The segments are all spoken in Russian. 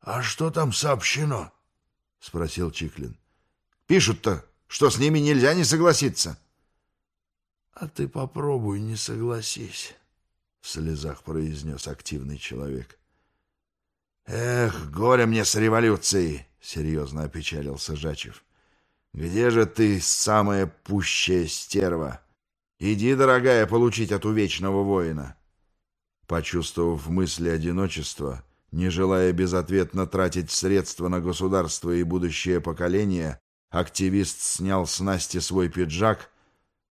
А что там сообщено? Спросил Чиклин. Пишут-то, что с ними нельзя не согласиться. А ты попробуй не согласись, в слезах произнес активный человек. Эх, горе мне с революцией, серьезно опечалился Жачев. Где же ты, самая пущая стерва? Иди, дорогая, получить от увечного воина. Почувствовав мысли одиночества, не желая безответно тратить средства на государство и будущее поколение, активист снял с Насти свой пиджак.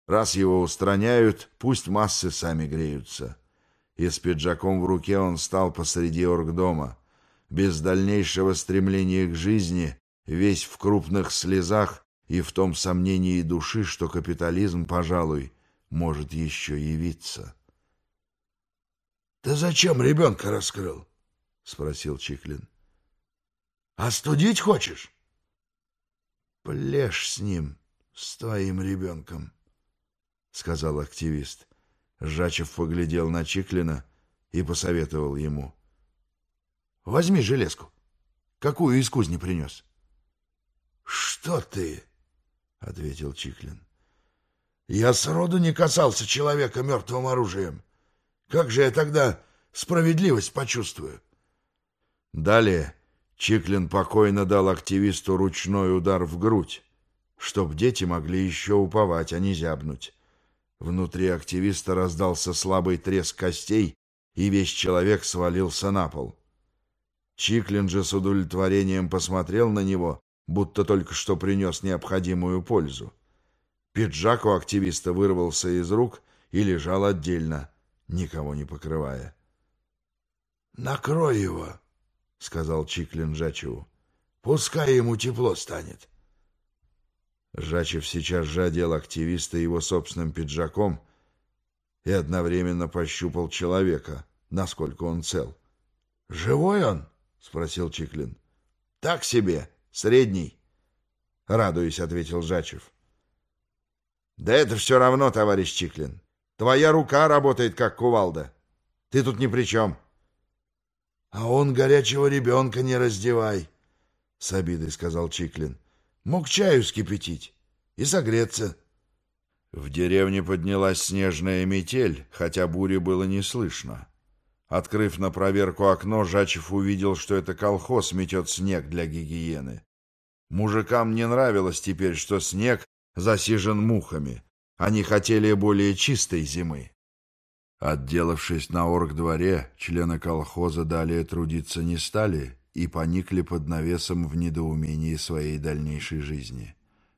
Раз его устраняют, пусть массы сами греются. И с пиджаком в руке он стал посреди оргдома. Без дальнейшего стремления к жизни, весь в крупных слезах и в том сомнении души, что капитализм, пожалуй, может еще явиться. — Ты зачем ребенка раскрыл? — спросил Чиклин. — Остудить хочешь? — Плешь с ним, с твоим ребенком, — сказал активист. Жачев поглядел на Чиклина и посоветовал ему. — Возьми железку. Какую из кузни принес? — Что ты? — ответил Чиклин. — Я сроду не касался человека мертвым оружием. Как же я тогда справедливость почувствую? Далее Чиклин покойно дал активисту ручной удар в грудь, чтоб дети могли еще уповать, а не зябнуть. Внутри активиста раздался слабый треск костей, и весь человек свалился на пол. Чиклин же с удовлетворением посмотрел на него, будто только что принес необходимую пользу. Пиджак у активиста вырвался из рук и лежал отдельно, никого не покрывая. «Накрой его», — сказал Чиклин Жачеву. «Пускай ему тепло станет». Жачев сейчас же активиста его собственным пиджаком и одновременно пощупал человека, насколько он цел. «Живой он?» — спросил Чиклин. «Так себе, средний», — радуясь, ответил Жачев. «Да это все равно, товарищ Чиклин. Твоя рука работает как кувалда. Ты тут ни при чем». «А он горячего ребенка не раздевай», — с обидой сказал Чиклин. «Мог чаю скипятить и согреться». В деревне поднялась снежная метель, хотя бури было не слышно. Открыв на проверку окно, Жачев увидел, что это колхоз метет снег для гигиены. Мужикам не нравилось теперь, что снег засижен мухами. Они хотели более чистой зимы. Отделавшись на оргдворе, члены колхоза далее трудиться не стали и поникли под навесом в недоумении своей дальнейшей жизни.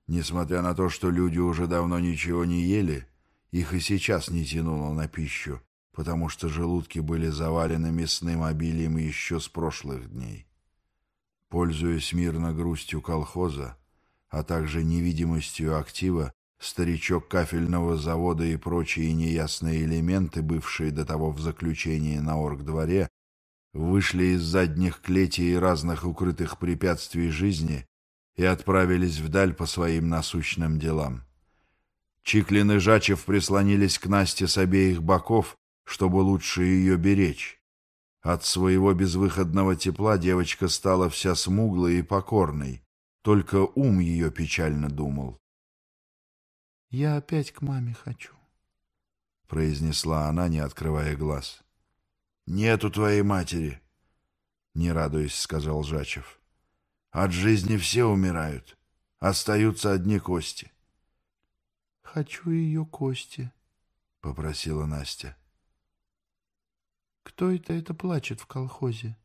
Несмотря на то, что люди уже давно ничего не ели, их и сейчас не тянуло на пищу, потому что желудки были завалены мясным обилием еще с прошлых дней. Пользуясь мирно грустью колхоза, а также невидимостью актива, Старичок кафельного завода и прочие неясные элементы, бывшие до того в заключении на оргдворе, вышли из задних клетей и разных укрытых препятствий жизни и отправились вдаль по своим насущным делам. Чиклин и Жачев прислонились к Насте с обеих боков, чтобы лучше ее беречь. От своего безвыходного тепла девочка стала вся смуглой и покорной, только ум ее печально думал. «Я опять к маме хочу», — произнесла она, не открывая глаз. «Нету твоей матери», — не радуясь, сказал Жачев. «От жизни все умирают, остаются одни кости». «Хочу ее кости», — попросила Настя. «Кто это это плачет в колхозе?»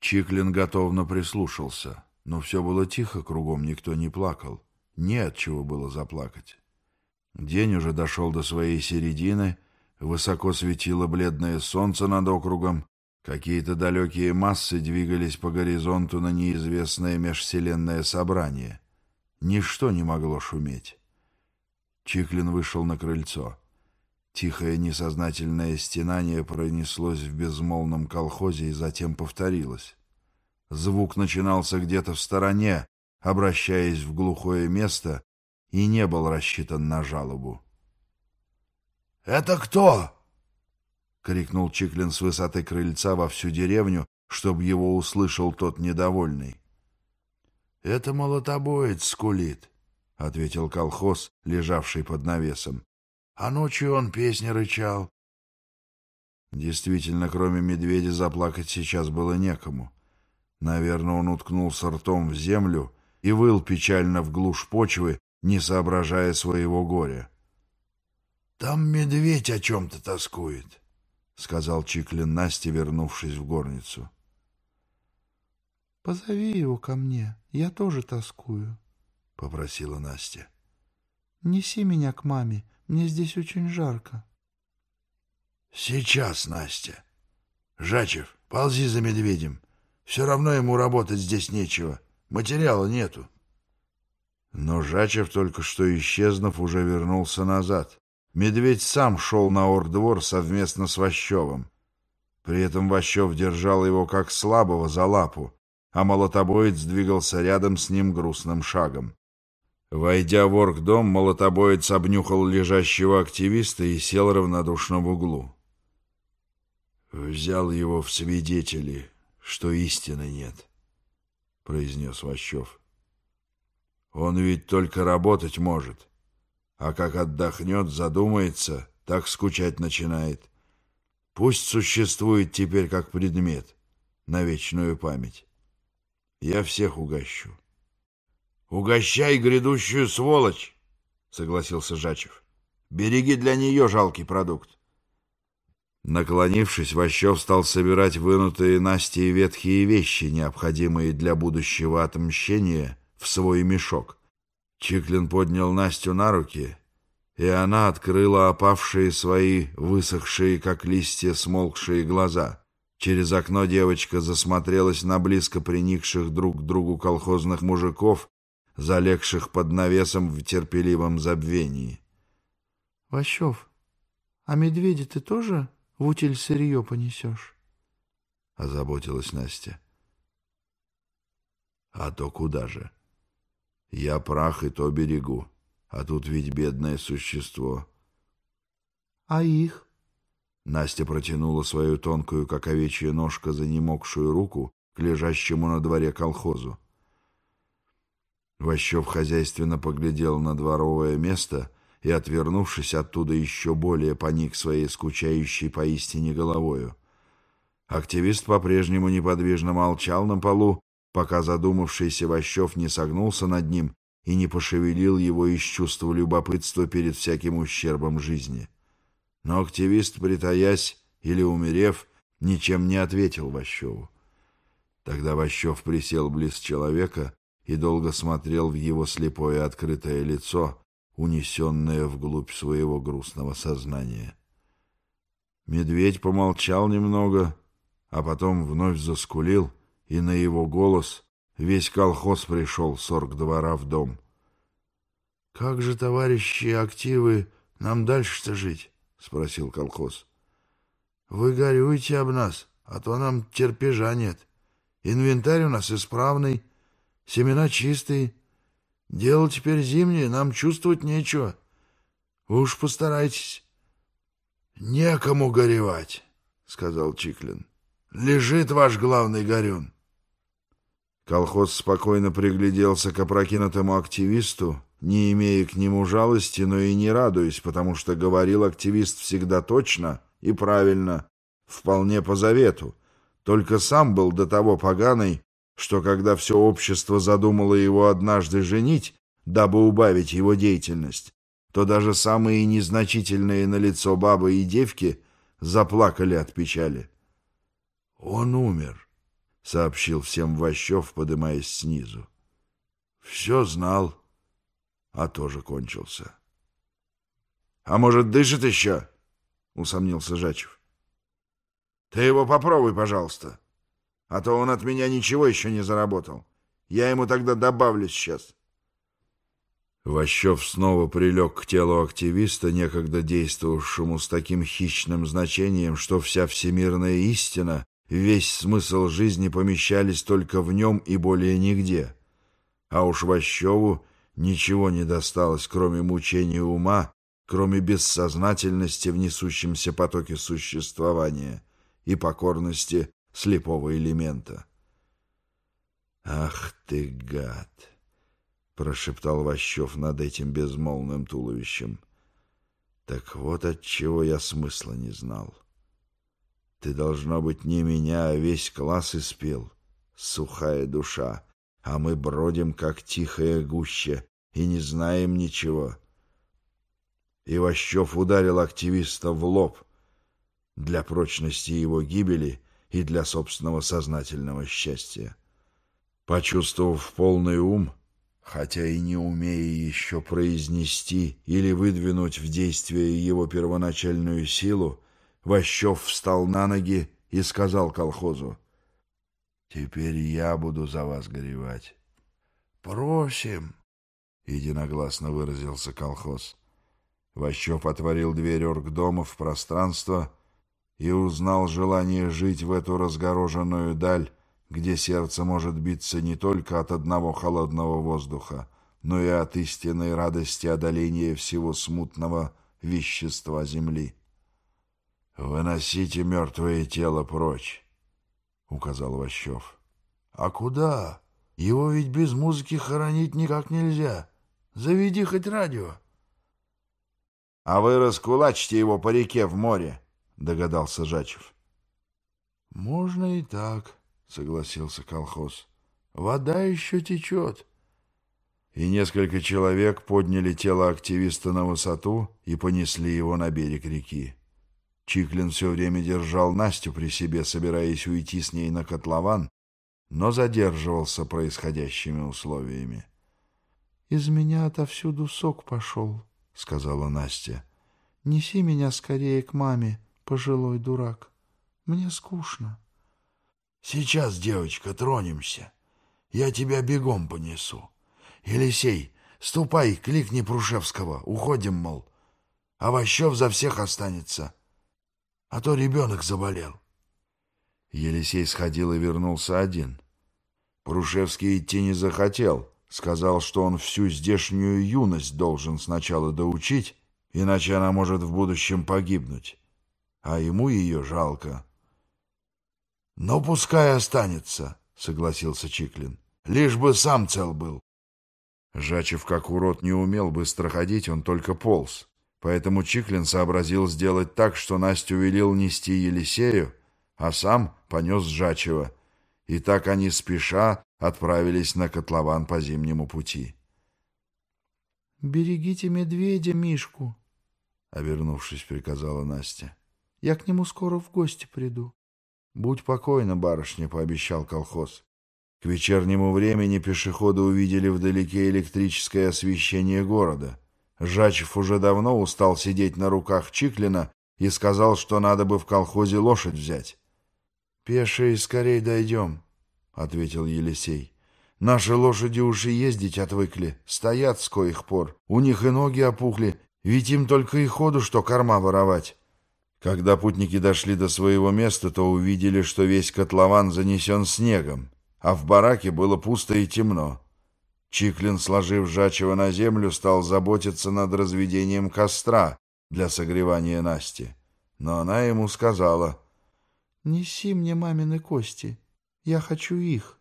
Чиклин готовно прислушался, но все было тихо, кругом никто не плакал. Не от чего было заплакать. День уже дошел до своей середины, высоко светило бледное солнце над округом, какие-то далекие массы двигались по горизонту на неизвестное межвселенное собрание. Ничто не могло шуметь. Чиклин вышел на крыльцо. Тихое несознательное стенание пронеслось в безмолвном колхозе и затем повторилось. Звук начинался где-то в стороне, обращаясь в глухое место, и не был рассчитан на жалобу. «Это кто?» — крикнул Чиклин с высоты крыльца во всю деревню, чтобы его услышал тот недовольный. — Это молотобоец скулит, — ответил колхоз, лежавший под навесом. — А ночью он песни рычал. Действительно, кроме медведя заплакать сейчас было некому. Наверное, он уткнулся ртом в землю и выл печально в глушь почвы, не соображая своего горя. — Там медведь о чем-то тоскует, — сказал Чиклин Насте, вернувшись в горницу. — Позови его ко мне, я тоже тоскую, — попросила Настя. — Неси меня к маме, мне здесь очень жарко. — Сейчас, Настя. Жачев, ползи за медведем. Все равно ему работать здесь нечего. Материала нету. Но Жачев, только что исчезнув, уже вернулся назад. Медведь сам шел на ордвор совместно с Ващевым. При этом Ващев держал его как слабого за лапу, а молотобоец двигался рядом с ним грустным шагом. Войдя в оргдом, молотобоец обнюхал лежащего активиста и сел равнодушно в углу. «Взял его в свидетели, что истины нет», — произнес Ващев. «Он ведь только работать может, а как отдохнет, задумается, так скучать начинает. Пусть существует теперь как предмет на вечную память». Я всех угощу. — Угощай грядущую сволочь, — согласился Жачев. — Береги для нее жалкий продукт. Наклонившись, Ващев стал собирать вынутые Настей ветхие вещи, необходимые для будущего отмщения, в свой мешок. Чиклин поднял Настю на руки, и она открыла опавшие свои, высохшие, как листья, смолкшие глаза — Через окно девочка засмотрелась на близко приникших друг к другу колхозных мужиков, залегших под навесом в терпеливом забвении. — Ващев, а медведя ты тоже в утиль сырье понесешь? — озаботилась Настя. — А то куда же? Я прах и то берегу, а тут ведь бедное существо. — А их? — Настя протянула свою тонкую, как овечья ножка, занемокшую руку к лежащему на дворе колхозу. Ващев хозяйственно поглядел на дворовое место и, отвернувшись оттуда, еще более поник своей скучающей поистине головою. Активист по-прежнему неподвижно молчал на полу, пока задумавшийся Ващев не согнулся над ним и не пошевелил его из чувства любопытства перед всяким ущербом жизни. Но активист, притаясь или умерев, ничем не ответил Ващеву. Тогда Ващев присел близ человека и долго смотрел в его слепое открытое лицо, унесенное вглубь своего грустного сознания. Медведь помолчал немного, а потом вновь заскулил, и на его голос весь колхоз пришел с двора в дом. — Как же, товарищи активы, нам дальше-то жить? — спросил колхоз. — Вы горюете об нас, а то нам терпежа нет. Инвентарь у нас исправный, семена чистые. Дело теперь зимнее, нам чувствовать нечего. Уж постарайтесь. — Некому горевать, — сказал Чиклин. — Лежит ваш главный горюн. Колхоз спокойно пригляделся к опрокинутому активисту, не имея к нему жалости, но и не радуясь, потому что говорил активист всегда точно и правильно, вполне по завету, только сам был до того поганый, что когда все общество задумало его однажды женить, дабы убавить его деятельность, то даже самые незначительные на лицо бабы и девки заплакали от печали. «Он умер», — сообщил всем Ващев, подымаясь снизу. «Все знал» а тоже кончился. — А может, дышит еще? — усомнился Жачев. — Ты его попробуй, пожалуйста, а то он от меня ничего еще не заработал. Я ему тогда добавлю сейчас. Ващев снова прилег к телу активиста, некогда действовавшему с таким хищным значением, что вся всемирная истина, весь смысл жизни помещались только в нем и более нигде. А уж Ващеву Ничего не досталось, кроме мучения ума, кроме бессознательности в несущемся потоке существования и покорности слепого элемента. «Ах ты, гад!» — прошептал Ващев над этим безмолвным туловищем. «Так вот от чего я смысла не знал. Ты, должно быть, не меня, а весь класс испел. Сухая душа, а мы бродим, как тихая гуща, и не знаем ничего». Иващев ударил активиста в лоб для прочности его гибели и для собственного сознательного счастья. Почувствовав полный ум, хотя и не умея еще произнести или выдвинуть в действие его первоначальную силу, Ващев встал на ноги и сказал колхозу, «Теперь я буду за вас горевать». «Просим», — единогласно выразился колхоз. Ващев отворил дверь оргдома в пространство и узнал желание жить в эту разгороженную даль, где сердце может биться не только от одного холодного воздуха, но и от истинной радости одоления всего смутного вещества земли. «Выносите мертвое тело прочь», — указал Ващев. «А куда? Его ведь без музыки хоронить никак нельзя. Заведи хоть радио». — А вы раскулачьте его по реке в море, — догадался Жачев. — Можно и так, — согласился колхоз. — Вода еще течет. И несколько человек подняли тело активиста на высоту и понесли его на берег реки. Чиклин все время держал Настю при себе, собираясь уйти с ней на котлован, но задерживался происходящими условиями. — Из меня отовсюду сок пошел, — сказала Настя. — Неси меня скорее к маме, пожилой дурак. Мне скучно. — Сейчас, девочка, тронемся. Я тебя бегом понесу. Елисей, ступай, кликни Прушевского. Уходим, мол. А Ващев за всех останется. А то ребенок заболел. Елисей сходил и вернулся один. Прушевский идти не захотел — Сказал, что он всю здешнюю юность должен сначала доучить, иначе она может в будущем погибнуть. А ему ее жалко. — Но пускай останется, — согласился Чиклин. — Лишь бы сам цел был. Жачев, как урод, не умел быстро ходить, он только полз. Поэтому Чиклин сообразил сделать так, что Настю велел нести Елисею, а сам понес Жачева. И так они спеша отправились на котлован по зимнему пути. — Берегите медведя, Мишку, — обернувшись, приказала Настя. — Я к нему скоро в гости приду. — Будь покойна, барышня, — пообещал колхоз. К вечернему времени пешеходы увидели вдалеке электрическое освещение города. Жачев уже давно устал сидеть на руках Чиклина и сказал, что надо бы в колхозе лошадь взять. — Пешие скорей дойдем, — ответил Елисей. «Наши лошади уж и ездить отвыкли, стоят с коих пор. У них и ноги опухли, ведь им только и ходу, что корма воровать». Когда путники дошли до своего места, то увидели, что весь котлован занесен снегом, а в бараке было пусто и темно. Чиклин, сложив Жачева на землю, стал заботиться над разведением костра для согревания Насти. Но она ему сказала, «Неси мне мамины кости, я хочу их.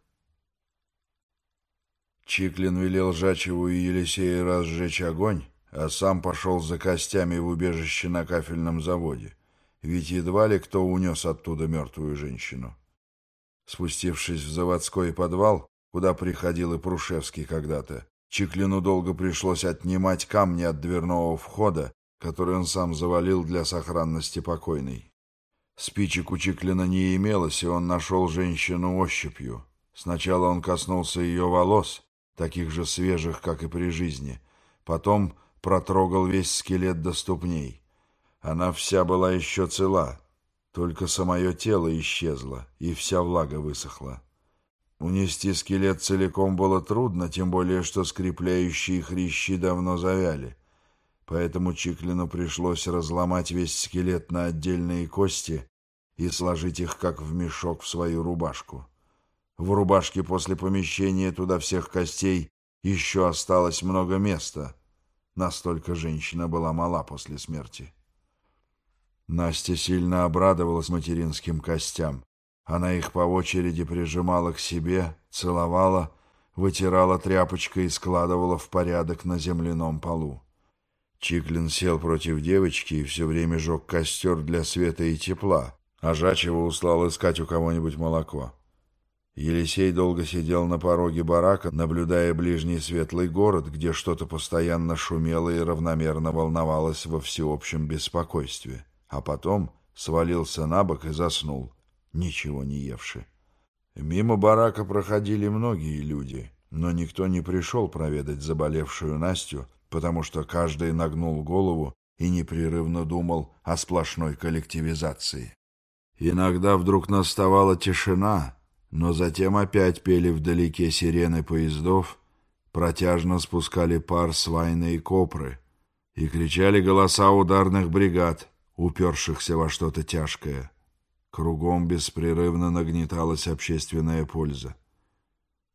Чиклин велел Жачеву и Елисею разжечь огонь, а сам пошел за костями в убежище на кафельном заводе, ведь едва ли кто унес оттуда мертвую женщину. Спустившись в заводской подвал, куда приходил и Прушевский когда-то, Чиклину долго пришлось отнимать камни от дверного входа, который он сам завалил для сохранности покойной. Спичек у Чиклина не имелось, и он нашел женщину ощупью. Сначала он коснулся ее волос, таких же свежих, как и при жизни. Потом протрогал весь скелет до ступней. Она вся была еще цела, только самое тело исчезло, и вся влага высохла. Унести скелет целиком было трудно, тем более, что скрепляющие хрящи давно завяли. Поэтому Чиклину пришлось разломать весь скелет на отдельные кости и сложить их, как в мешок, в свою рубашку. В рубашке после помещения туда всех костей еще осталось много места. Настолько женщина была мала после смерти. Настя сильно обрадовалась материнским костям, Она их по очереди прижимала к себе, целовала, вытирала тряпочкой и складывала в порядок на земляном полу. Чиклин сел против девочки и все время жег костер для света и тепла, а Жачева услал искать у кого-нибудь молоко. Елисей долго сидел на пороге барака, наблюдая ближний светлый город, где что-то постоянно шумело и равномерно волновалось во всеобщем беспокойстве, а потом свалился на бок и заснул, ничего не евши. Мимо барака проходили многие люди, но никто не пришел проведать заболевшую Настю, потому что каждый нагнул голову и непрерывно думал о сплошной коллективизации. Иногда вдруг наставала тишина, но затем опять пели вдалеке сирены поездов, протяжно спускали пар свайные копры и кричали голоса ударных бригад, упершихся во что-то тяжкое. Кругом беспрерывно нагнеталась общественная польза.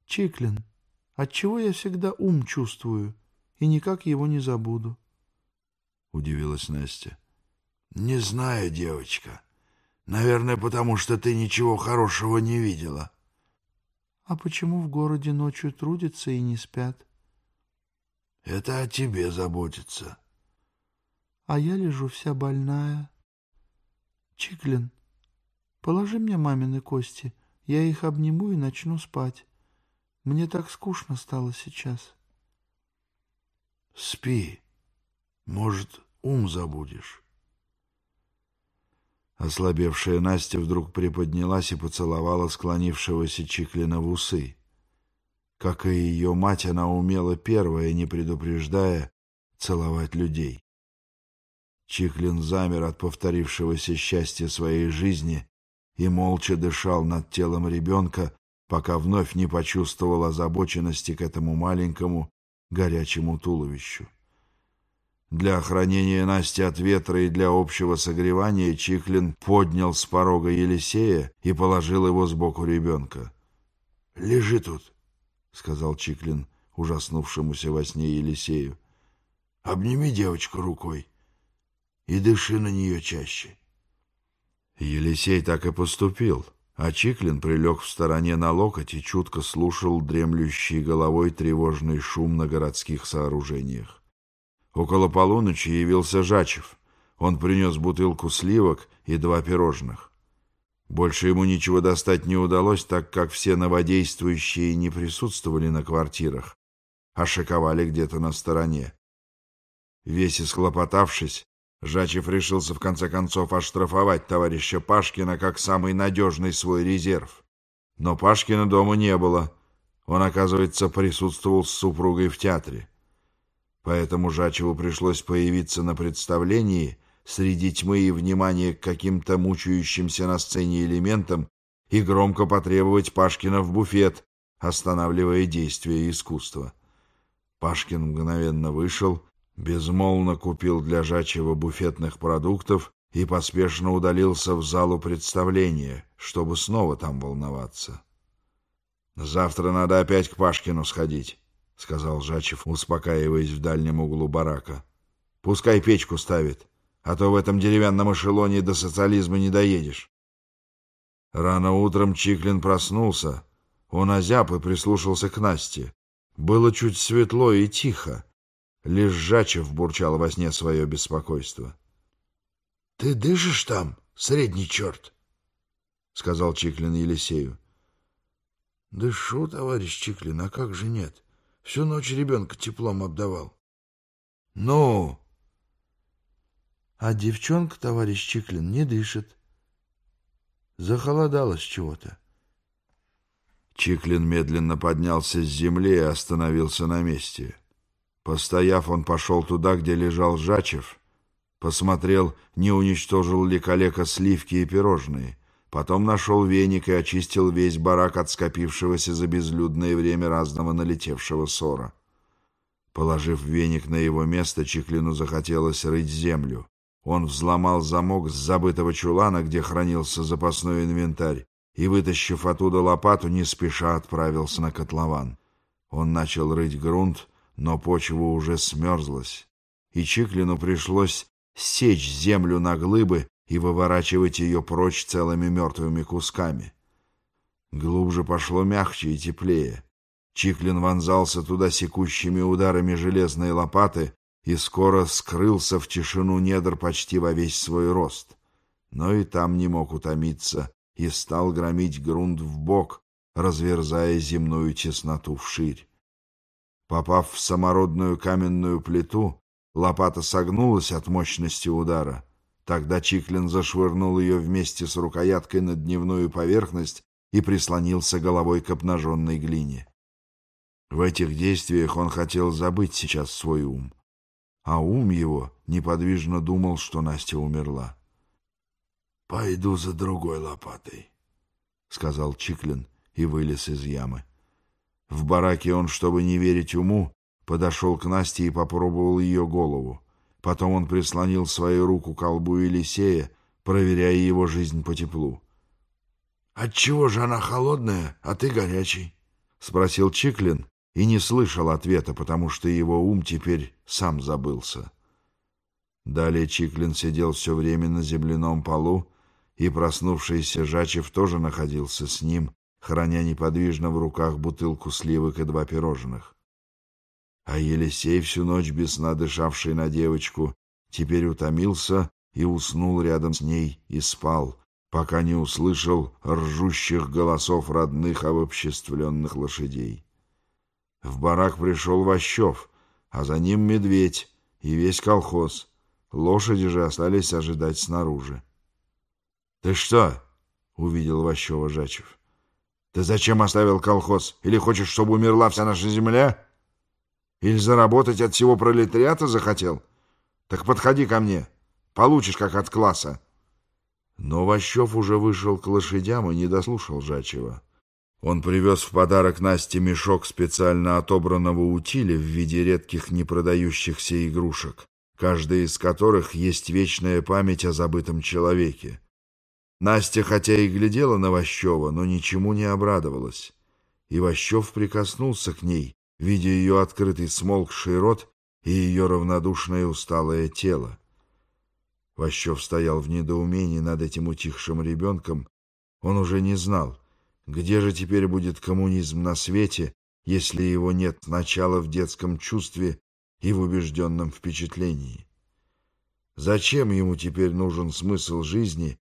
«Чиклин, отчего я всегда ум чувствую и никак его не забуду?» — удивилась Настя. «Не знаю, девочка». Наверное, потому что ты ничего хорошего не видела. А почему в городе ночью трудятся и не спят? Это о тебе заботится. А я лежу вся больная. Чиклин, положи мне мамины кости. Я их обниму и начну спать. Мне так скучно стало сейчас. Спи. Может, ум забудешь. Ослабевшая Настя вдруг приподнялась и поцеловала склонившегося Чиклина в усы. Как и ее мать, она умела первая, не предупреждая, целовать людей. Чиклин замер от повторившегося счастья своей жизни и молча дышал над телом ребенка, пока вновь не почувствовал озабоченности к этому маленькому горячему туловищу. Для охранения Насти от ветра и для общего согревания Чихлин поднял с порога Елисея и положил его сбоку ребенка. — Лежи тут, — сказал Чихлин ужаснувшемуся во сне Елисею. — Обними девочку рукой и дыши на нее чаще. Елисей так и поступил, а Чиклин прилег в стороне на локоть и чутко слушал дремлющий головой тревожный шум на городских сооружениях. Около полуночи явился Жачев. Он принес бутылку сливок и два пирожных. Больше ему ничего достать не удалось, так как все новодействующие не присутствовали на квартирах, а шиковали где-то на стороне. Весь исхлопотавшись, Жачев решился в конце концов оштрафовать товарища Пашкина как самый надежный свой резерв. Но Пашкина дома не было. Он, оказывается, присутствовал с супругой в театре. Поэтому Жачеву пришлось появиться на представлении среди тьмы и внимания к каким-то мучающимся на сцене элементам и громко потребовать Пашкина в буфет, останавливая действие искусства. Пашкин мгновенно вышел, безмолвно купил для Жачева буфетных продуктов и поспешно удалился в залу представления, чтобы снова там волноваться. «Завтра надо опять к Пашкину сходить». — сказал Жачев, успокаиваясь в дальнем углу барака. — Пускай печку ставит, а то в этом деревянном эшелоне до социализма не доедешь. Рано утром Чиклин проснулся. Он озяб и прислушался к Насте. Было чуть светло и тихо. Лишь Жачев бурчал во сне свое беспокойство. — Ты дышишь там, средний черт? — сказал Чиклин Елисею. — Дышу, товарищ Чиклин, а как же нет? Всю ночь ребенка теплом обдавал. Ну? А девчонка, товарищ Чиклин, не дышит. Захолодалось чего-то. Чиклин медленно поднялся с земли и остановился на месте. Постояв, он пошел туда, где лежал Жачев, посмотрел, не уничтожил ли калека сливки и пирожные — Потом нашел веник и очистил весь барак от скопившегося за безлюдное время разного налетевшего ссора. Положив веник на его место, Чеклину захотелось рыть землю. Он взломал замок с забытого чулана, где хранился запасной инвентарь, и, вытащив оттуда лопату, не спеша отправился на котлован. Он начал рыть грунт, но почва уже смерзлась, и Чиклину пришлось сечь землю на глыбы и выворачивать ее прочь целыми мертвыми кусками. Глубже пошло мягче и теплее. Чиклин вонзался туда секущими ударами железной лопаты и скоро скрылся в тишину недр почти во весь свой рост. Но и там не мог утомиться и стал громить грунт в бок, разверзая земную тесноту вширь. Попав в самородную каменную плиту, лопата согнулась от мощности удара. Тогда Чиклин зашвырнул ее вместе с рукояткой на дневную поверхность и прислонился головой к обнаженной глине. В этих действиях он хотел забыть сейчас свой ум, а ум его неподвижно думал, что Настя умерла. — Пойду за другой лопатой, — сказал Чиклин и вылез из ямы. В бараке он, чтобы не верить уму, подошел к Насте и попробовал ее голову. Потом он прислонил свою руку к колбу Елисея, проверяя его жизнь по теплу. — Отчего же она холодная, а ты горячий? — спросил Чиклин и не слышал ответа, потому что его ум теперь сам забылся. Далее Чиклин сидел все время на земляном полу, и проснувшийся Жачев тоже находился с ним, храня неподвижно в руках бутылку сливок и два пирожных. А Елисей, всю ночь без сна дышавший на девочку, теперь утомился и уснул рядом с ней и спал, пока не услышал ржущих голосов родных обобществленных лошадей. В барак пришел Ващев, а за ним медведь и весь колхоз. Лошади же остались ожидать снаружи. — Ты что? — увидел Ващева Жачев. Ты зачем оставил колхоз? Или хочешь, чтобы умерла вся наша земля? Или заработать от всего пролетариата захотел? Так подходи ко мне. Получишь, как от класса. Но Ващев уже вышел к лошадям и не дослушал Жачева. Он привез в подарок Насте мешок специально отобранного утиля в виде редких непродающихся игрушек, каждая из которых есть вечная память о забытом человеке. Настя хотя и глядела на Ващева, но ничему не обрадовалась. И Ващев прикоснулся к ней, видя ее открытый смолкший рот и ее равнодушное усталое тело. Ващев стоял в недоумении над этим утихшим ребенком. Он уже не знал, где же теперь будет коммунизм на свете, если его нет начала в детском чувстве и в убежденном впечатлении. Зачем ему теперь нужен смысл жизни,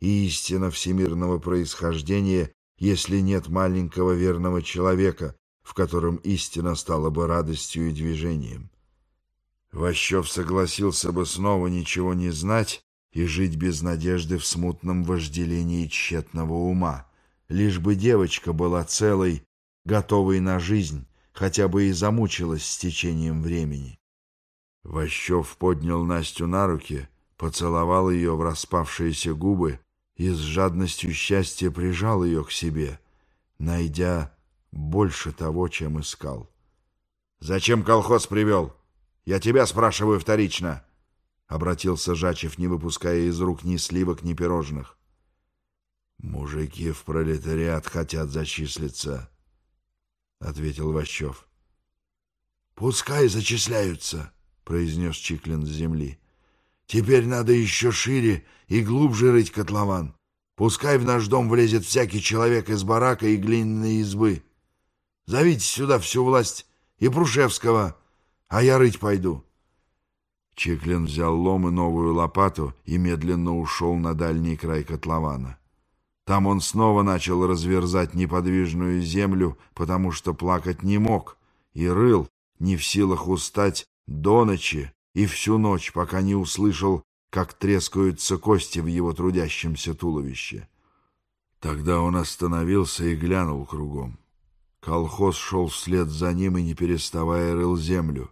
истина всемирного происхождения, если нет маленького верного человека, в котором истина стала бы радостью и движением. Ващев согласился бы снова ничего не знать и жить без надежды в смутном вожделении тщетного ума, лишь бы девочка была целой, готовой на жизнь, хотя бы и замучилась с течением времени. Ващев поднял Настю на руки, поцеловал ее в распавшиеся губы и с жадностью счастья прижал ее к себе, найдя больше того, чем искал. — Зачем колхоз привел? Я тебя спрашиваю вторично! — обратился Жачев, не выпуская из рук ни сливок, ни пирожных. — Мужики в пролетариат хотят зачислиться, — ответил Ващев. — Пускай зачисляются, — произнес Чиклин с земли. Теперь надо еще шире и глубже рыть котлован. Пускай в наш дом влезет всякий человек из барака и глиняной избы. Зовите сюда всю власть и Прушевского, а я рыть пойду. Чеклин взял лом и новую лопату и медленно ушел на дальний край котлована. Там он снова начал разверзать неподвижную землю, потому что плакать не мог, и рыл, не в силах устать, до ночи, и всю ночь, пока не услышал, как трескаются кости в его трудящемся туловище. Тогда он остановился и глянул кругом. Колхоз шел вслед за ним и, не переставая, рыл землю.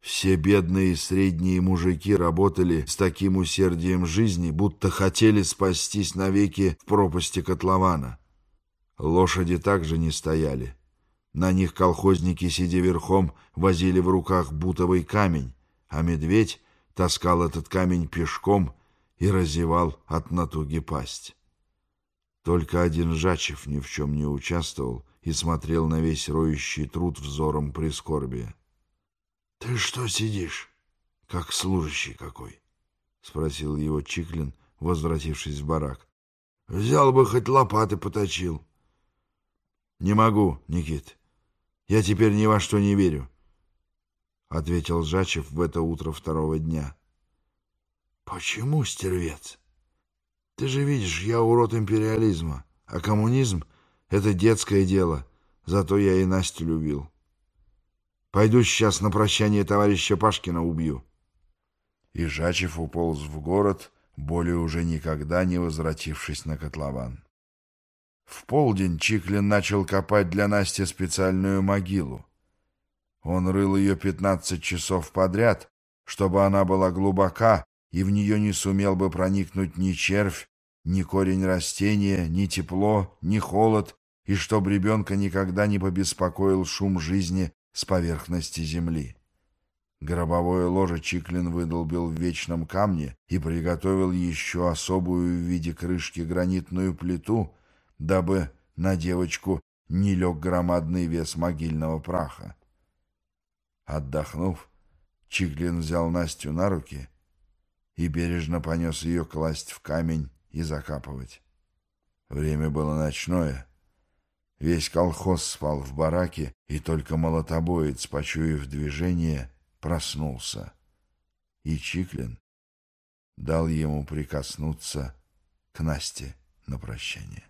Все бедные и средние мужики работали с таким усердием жизни, будто хотели спастись навеки в пропасти котлована. Лошади также не стояли. На них колхозники, сидя верхом, возили в руках бутовый камень, а медведь таскал этот камень пешком и разевал от натуги пасть. Только один Жачев ни в чем не участвовал и смотрел на весь роющий труд взором прискорбия. — Ты что сидишь, как служащий какой? — спросил его Чиклин, возвратившись в барак. — Взял бы, хоть лопаты поточил. Не могу, Никит. Я теперь ни во что не верю, — ответил Жачев в это утро второго дня. Почему, стервец? Ты же видишь, я урод империализма, а коммунизм — это детское дело, зато я и Настю любил. Пойду сейчас на прощание товарища Пашкина убью. И Жачев уполз в город, более уже никогда не возвратившись на котлован. В полдень Чиклин начал копать для Насти специальную могилу. Он рыл ее пятнадцать часов подряд, чтобы она была глубока, и в нее не сумел бы проникнуть ни червь, ни корень растения, ни тепло, ни холод, и чтобы ребенка никогда не побеспокоил шум жизни с поверхности земли. Гробовое ложе Чиклин выдолбил в вечном камне и приготовил еще особую в виде крышки гранитную плиту, дабы на девочку не лег громадный вес могильного праха. Отдохнув, Чиклин взял Настю на руки и бережно понес ее класть в камень и закапывать. Время было ночное. Весь колхоз спал в бараке, и только молотобоец, почуяв движение, проснулся. И Чиклин дал ему прикоснуться к Насте на прощание.